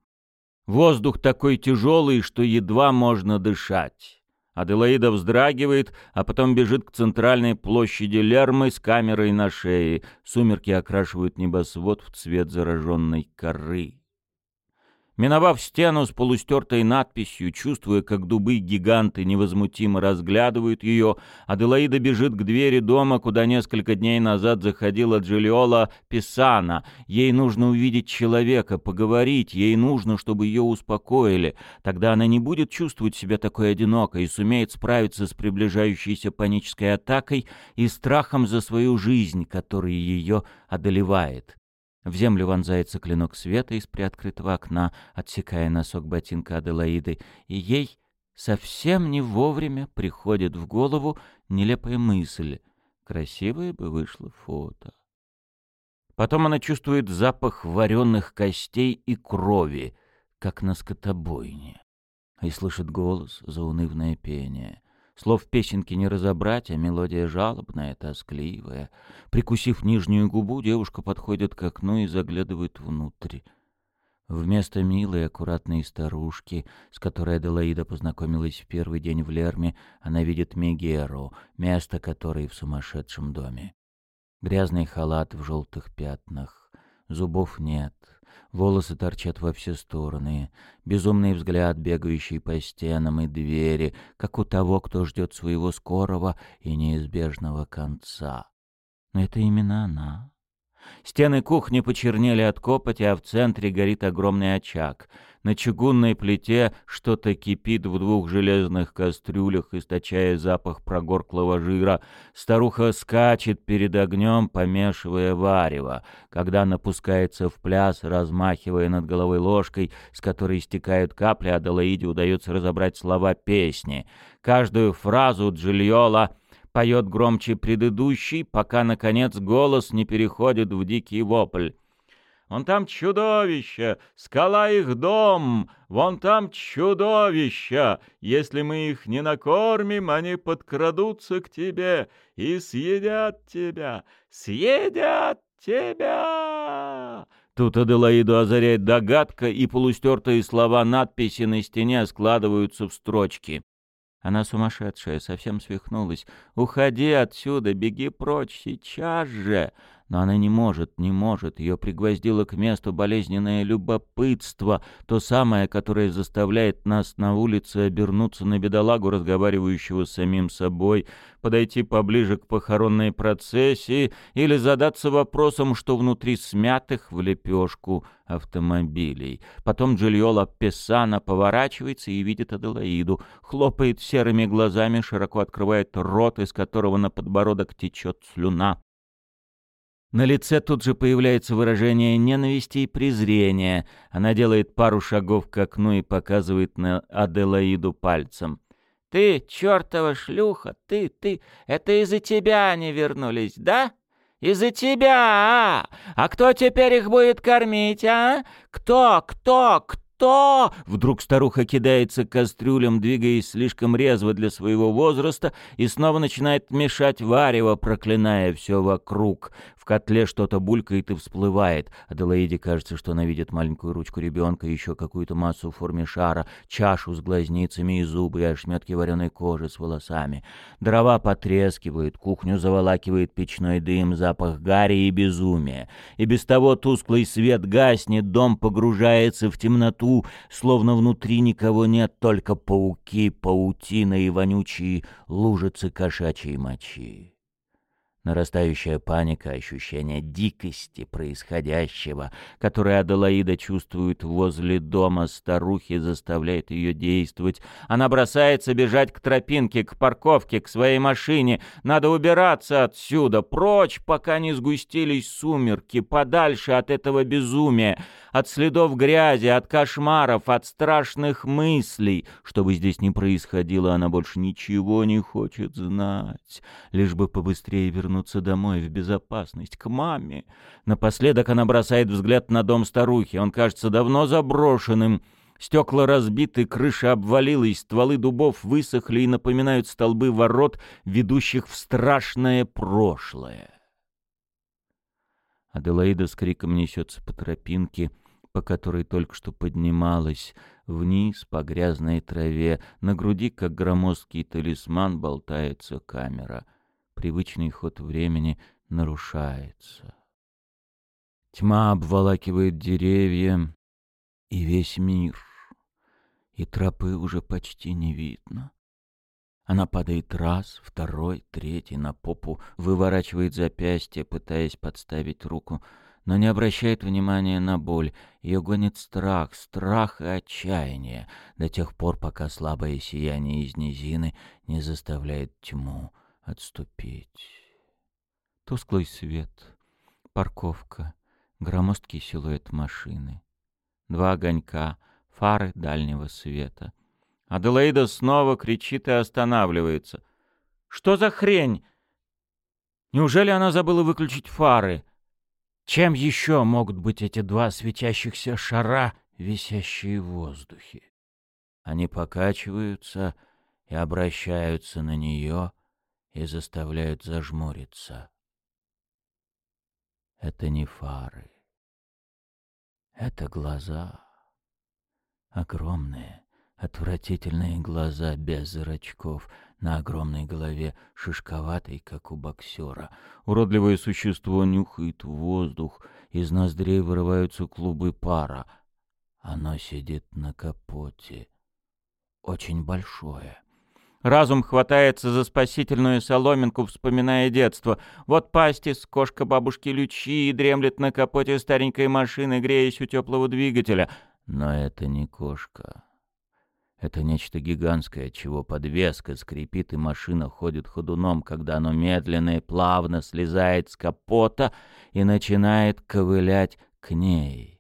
Воздух такой тяжелый, что едва можно дышать. Аделаида вздрагивает, а потом бежит к центральной площади Лермы с камерой на шее. Сумерки окрашивают небосвод в цвет зараженной коры. Миновав стену с полустертой надписью, чувствуя, как дубы-гиганты невозмутимо разглядывают ее, Аделаида бежит к двери дома, куда несколько дней назад заходила Джулиола Писана. Ей нужно увидеть человека, поговорить, ей нужно, чтобы ее успокоили. Тогда она не будет чувствовать себя такой одинокой и сумеет справиться с приближающейся панической атакой и страхом за свою жизнь, который ее одолевает. В землю вонзается клинок света из приоткрытого окна, отсекая носок ботинка Аделаиды, и ей совсем не вовремя приходит в голову нелепая мысль. Красивое бы вышло фото. Потом она чувствует запах вареных костей и крови, как на скотобойне, и слышит голос, заунывное пение. Слов песенки не разобрать, а мелодия жалобная, тоскливая. Прикусив нижнюю губу, девушка подходит к окну и заглядывает внутрь. Вместо милой, аккуратной старушки, с которой Аделаида познакомилась в первый день в Лерме, она видит Мегеру, место которой в сумасшедшем доме. Грязный халат в желтых пятнах. Зубов нет. Волосы торчат во все стороны. Безумный взгляд, бегающий по стенам и двери, как у того, кто ждет своего скорого и неизбежного конца. Но это именно она. Стены кухни почернели от копоти, а в центре горит огромный очаг. На чугунной плите что-то кипит в двух железных кастрюлях, источая запах прогорклого жира. Старуха скачет перед огнем, помешивая варево. Когда она пускается в пляс, размахивая над головой ложкой, с которой стекают капли, Аделаиде удается разобрать слова песни. Каждую фразу Джильола поет громче предыдущий, пока, наконец, голос не переходит в дикий вопль. Вон там чудовища, скала их дом, вон там чудовища. Если мы их не накормим, они подкрадутся к тебе и съедят тебя, съедят тебя. Тут Аделаиду озаряет догадка, и полустертые слова надписи на стене складываются в строчки. Она сумасшедшая, совсем свихнулась. «Уходи отсюда, беги прочь, сейчас же!» Но она не может, не может. Ее пригвоздило к месту болезненное любопытство, то самое, которое заставляет нас на улице обернуться на бедолагу, разговаривающего с самим собой, подойти поближе к похоронной процессии или задаться вопросом, что внутри смятых в лепешку автомобилей. Потом Джильола Песана поворачивается и видит Аделаиду, хлопает серыми глазами, широко открывает рот, из которого на подбородок течет слюна. На лице тут же появляется выражение ненависти и презрения. Она делает пару шагов к окну и показывает на Аделаиду пальцем. «Ты, чертова шлюха, ты, ты, это из-за тебя они вернулись, да? Из-за тебя, а? А кто теперь их будет кормить, а? Кто, кто, кто?» что?» Вдруг старуха кидается к кастрюлям, двигаясь слишком резво для своего возраста, и снова начинает мешать варево, проклиная все вокруг. Котле что-то булькает и всплывает. Аделаиде кажется, что она видит маленькую ручку ребенка, еще какую-то массу в форме шара, чашу с глазницами и зубы, и ошметки вареной кожи с волосами. Дрова потрескивают, кухню заволакивает печной дым, запах гари и безумия. И без того тусклый свет гаснет, дом погружается в темноту, словно внутри никого нет, только пауки, паутина и вонючие лужицы кошачьей мочи. Нарастающая паника, ощущение дикости происходящего, которое Аделаида чувствует возле дома старухи, заставляет ее действовать. Она бросается бежать к тропинке, к парковке, к своей машине. Надо убираться отсюда, прочь, пока не сгустились сумерки, подальше от этого безумия, от следов грязи, от кошмаров, от страшных мыслей. Что бы здесь ни происходило, она больше ничего не хочет знать, лишь бы побыстрее вернуться домой в безопасность, к маме. Напоследок она бросает взгляд на дом старухи. Он кажется давно заброшенным. Стекла разбиты, крыша обвалилась, стволы дубов высохли и напоминают столбы ворот, ведущих в страшное прошлое. Аделаида с криком несется по тропинке, по которой только что поднималась, вниз по грязной траве, на груди, как громоздкий талисман, болтается камера — привычный ход времени нарушается. Тьма обволакивает деревья и весь мир, и тропы уже почти не видно. Она падает раз, второй, третий на попу, выворачивает запястье, пытаясь подставить руку, но не обращает внимания на боль. Ее гонит страх, страх и отчаяние, до тех пор, пока слабое сияние из низины не заставляет тьму отступить. Тусклый свет, парковка, громоздкий силуэт машины. Два огонька, фары дальнего света. Аделаида снова кричит и останавливается. «Что за хрень? Неужели она забыла выключить фары? Чем еще могут быть эти два светящихся шара, висящие в воздухе?» Они покачиваются и обращаются на нее, и заставляют зажмуриться. Это не фары. Это глаза. Огромные, отвратительные глаза без зрачков, на огромной голове, шишковатой, как у боксера. Уродливое существо нюхает воздух, из ноздрей вырываются клубы пара. Оно сидит на капоте. Очень большое. Разум хватается за спасительную соломинку, вспоминая детство. Вот пастис, кошка бабушки Лючи, дремлет на капоте старенькой машины, греясь у теплого двигателя. Но это не кошка. Это нечто гигантское, чего подвеска скрипит, и машина ходит ходуном, когда оно медленно и плавно слезает с капота и начинает ковылять к ней.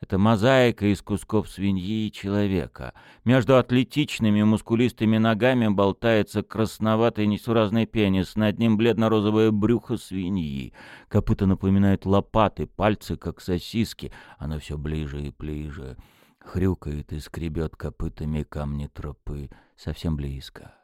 Это мозаика из кусков свиньи и человека. Между атлетичными мускулистыми ногами болтается красноватый несуразный пенис, над ним бледно-розовое брюхо свиньи. Копыта напоминают лопаты, пальцы как сосиски. Оно все ближе и ближе. Хрюкает и скребет копытами камни тропы. Совсем близко.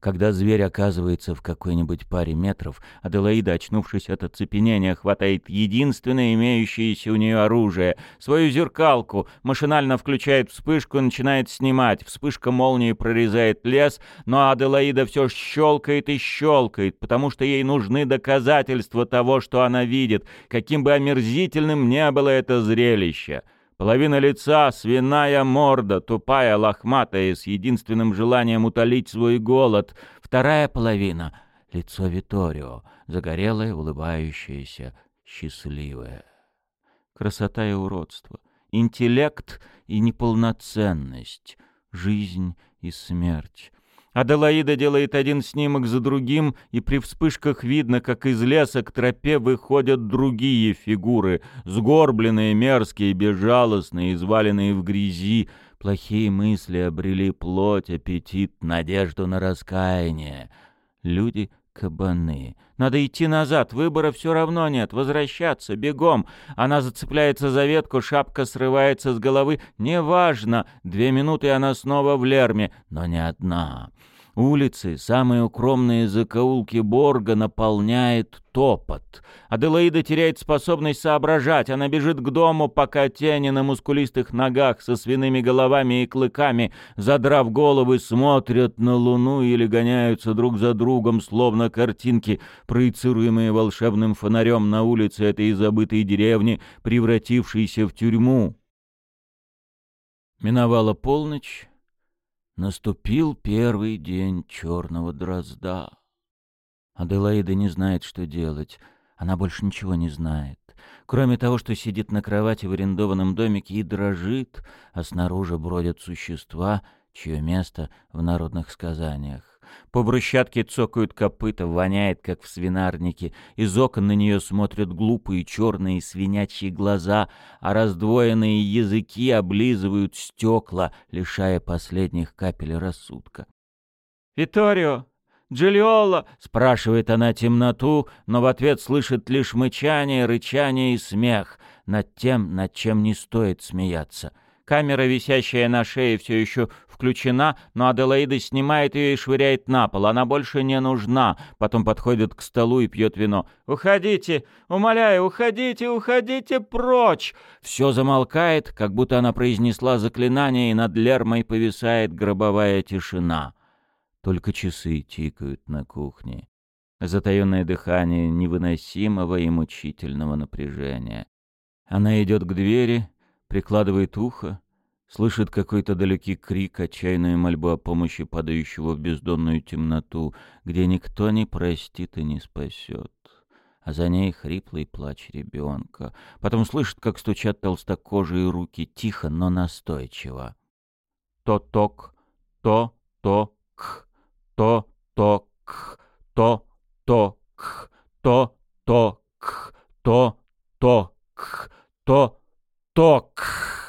Когда зверь оказывается в какой-нибудь паре метров, Аделаида, очнувшись от оцепенения, хватает единственное имеющееся у нее оружие — свою зеркалку, машинально включает вспышку и начинает снимать. Вспышка молнии прорезает лес, но Аделаида все щелкает и щелкает, потому что ей нужны доказательства того, что она видит, каким бы омерзительным не было это зрелище — Половина лица — свиная морда, тупая, лохматая, с единственным желанием утолить свой голод. Вторая половина — лицо Виторио, загорелое, улыбающееся, счастливое. Красота и уродство, интеллект и неполноценность, жизнь и смерть. Аделаида делает один снимок за другим, и при вспышках видно, как из леса к тропе выходят другие фигуры, сгорбленные, мерзкие, безжалостные, изваленные в грязи. Плохие мысли обрели плоть, аппетит, надежду на раскаяние. Люди — кабаны. Надо идти назад, выбора все равно нет, возвращаться, бегом. Она зацепляется за ветку, шапка срывается с головы. Неважно, две минуты она снова в Лерме, но не одна. Улицы, самые укромные закоулки Борга наполняет топот. Аделаида теряет способность соображать. Она бежит к дому, пока тени на мускулистых ногах со свиными головами и клыками, задрав головы, смотрят на луну или гоняются друг за другом, словно картинки, проецируемые волшебным фонарем на улице этой забытой деревни, превратившейся в тюрьму. Миновала полночь. Наступил первый день черного дрозда. Аделаида не знает, что делать. Она больше ничего не знает. Кроме того, что сидит на кровати в арендованном домике и дрожит, а снаружи бродят существа, чье место в народных сказаниях. По брусчатке цокают копыта, воняет, как в свинарнике. Из окон на нее смотрят глупые черные свинячьи глаза, а раздвоенные языки облизывают стекла, лишая последних капель рассудка. «Виторио! Джиллиола!» — спрашивает она темноту, но в ответ слышит лишь мычание, рычание и смех над тем, над чем не стоит смеяться — Камера, висящая на шее, все еще включена, но Аделаида снимает ее и швыряет на пол. Она больше не нужна. Потом подходит к столу и пьет вино. «Уходите! Умоляю, уходите, уходите прочь!» Все замолкает, как будто она произнесла заклинание, и над Лермой повисает гробовая тишина. Только часы тикают на кухне. Затаенное дыхание невыносимого и мучительного напряжения. Она идет к двери, прикладывает ухо, слышит какой-то далекий крик, отчаянную мольбу о помощи падающего в бездонную темноту, где никто не простит и не спасет. А за ней хриплый плач ребенка. Потом слышит, как стучат толстокожие руки, тихо, но настойчиво. То-ток, то-то-к, то-то-к, то-то-к, то-то-к, то-то-к, то ток.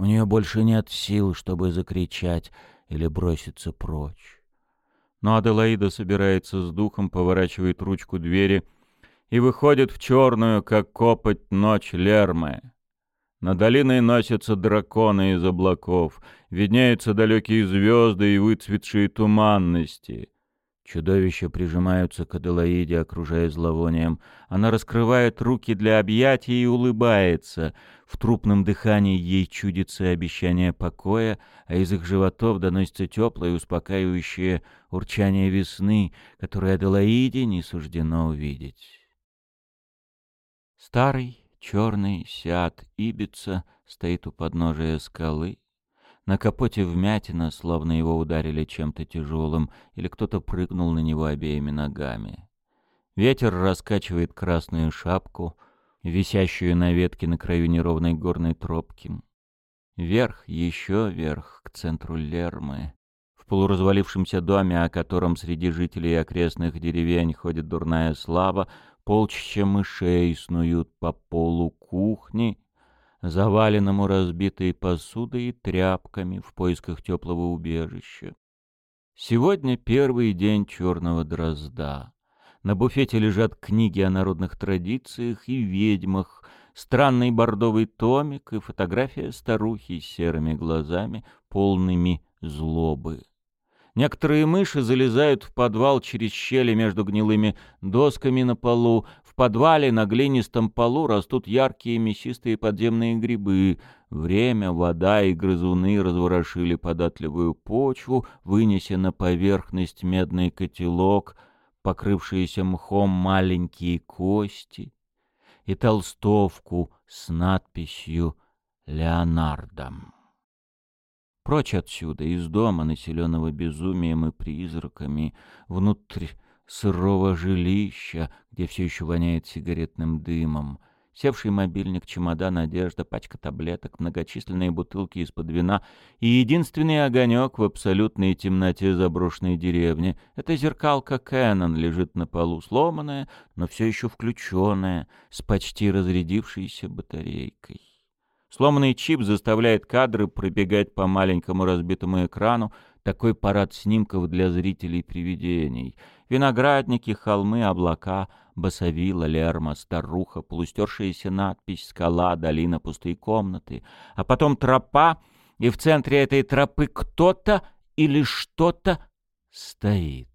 У нее больше нет сил, чтобы закричать или броситься прочь. Но Аделаида собирается с духом, поворачивает ручку двери и выходит в черную, как копоть, ночь Лермы. На долиной носятся драконы из облаков, виднеются далекие звезды и выцветшие туманности — Чудовища прижимаются к Аделаиде, окружая зловонием. Она раскрывает руки для объятий и улыбается. В трупном дыхании ей чудится обещание покоя, а из их животов доносится теплое, успокаивающее урчание весны, которое Аделаиде не суждено увидеть. Старый черный сиат Ибица стоит у подножия скалы, на капоте вмятина, словно его ударили чем-то тяжелым, или кто-то прыгнул на него обеими ногами. Ветер раскачивает красную шапку, висящую на ветке на краю неровной горной тропки. Вверх, еще вверх, к центру Лермы. В полуразвалившемся доме, о котором среди жителей окрестных деревень ходит дурная слава, полчища мышей снуют по полу кухни заваленному разбитой посудой и тряпками в поисках теплого убежища. Сегодня первый день черного дрозда. На буфете лежат книги о народных традициях и ведьмах, странный бордовый томик и фотография старухи с серыми глазами, полными злобы. Некоторые мыши залезают в подвал через щели между гнилыми досками на полу. Подвале на глинистом полу растут яркие мясистые подземные грибы. Время, вода и грызуны разворошили податливую почву, вынеся на поверхность медный котелок, покрывшиеся мхом маленькие кости и толстовку с надписью «Леонардом». Прочь отсюда, из дома, населенного безумием и призраками, внутрь сырого жилища, где все еще воняет сигаретным дымом. Севший мобильник, чемодан, одежда, пачка таблеток, многочисленные бутылки из-под вина и единственный огонек в абсолютной темноте заброшенной деревни. Эта зеркалка Кэнон лежит на полу, сломанная, но все еще включенная, с почти разрядившейся батарейкой. Сломанный чип заставляет кадры пробегать по маленькому разбитому экрану, такой парад снимков для зрителей привидений. Виноградники, холмы, облака, басовила, лерма, старуха, полустершаяся надпись, скала, долина, пустые комнаты. А потом тропа, и в центре этой тропы кто-то или что-то стоит.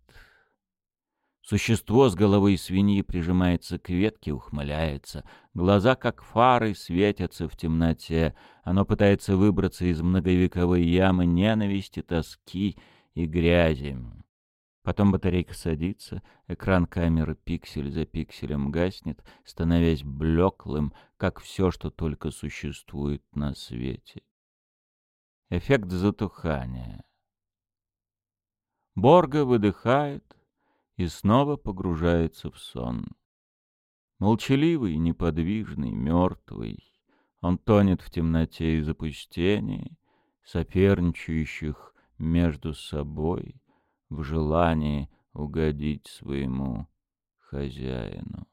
Существо с головой свиньи прижимается к ветке, ухмыляется. Глаза, как фары, светятся в темноте. Оно пытается выбраться из многовековой ямы ненависти, тоски и грязи. Потом батарейка садится, экран камеры пиксель за пикселем гаснет, становясь блеклым, как все, что только существует на свете. Эффект затухания. Борга выдыхает, и снова погружается в сон. Молчаливый, неподвижный, мертвый, он тонет в темноте и запустении, соперничающих между собой в желании угодить своему хозяину.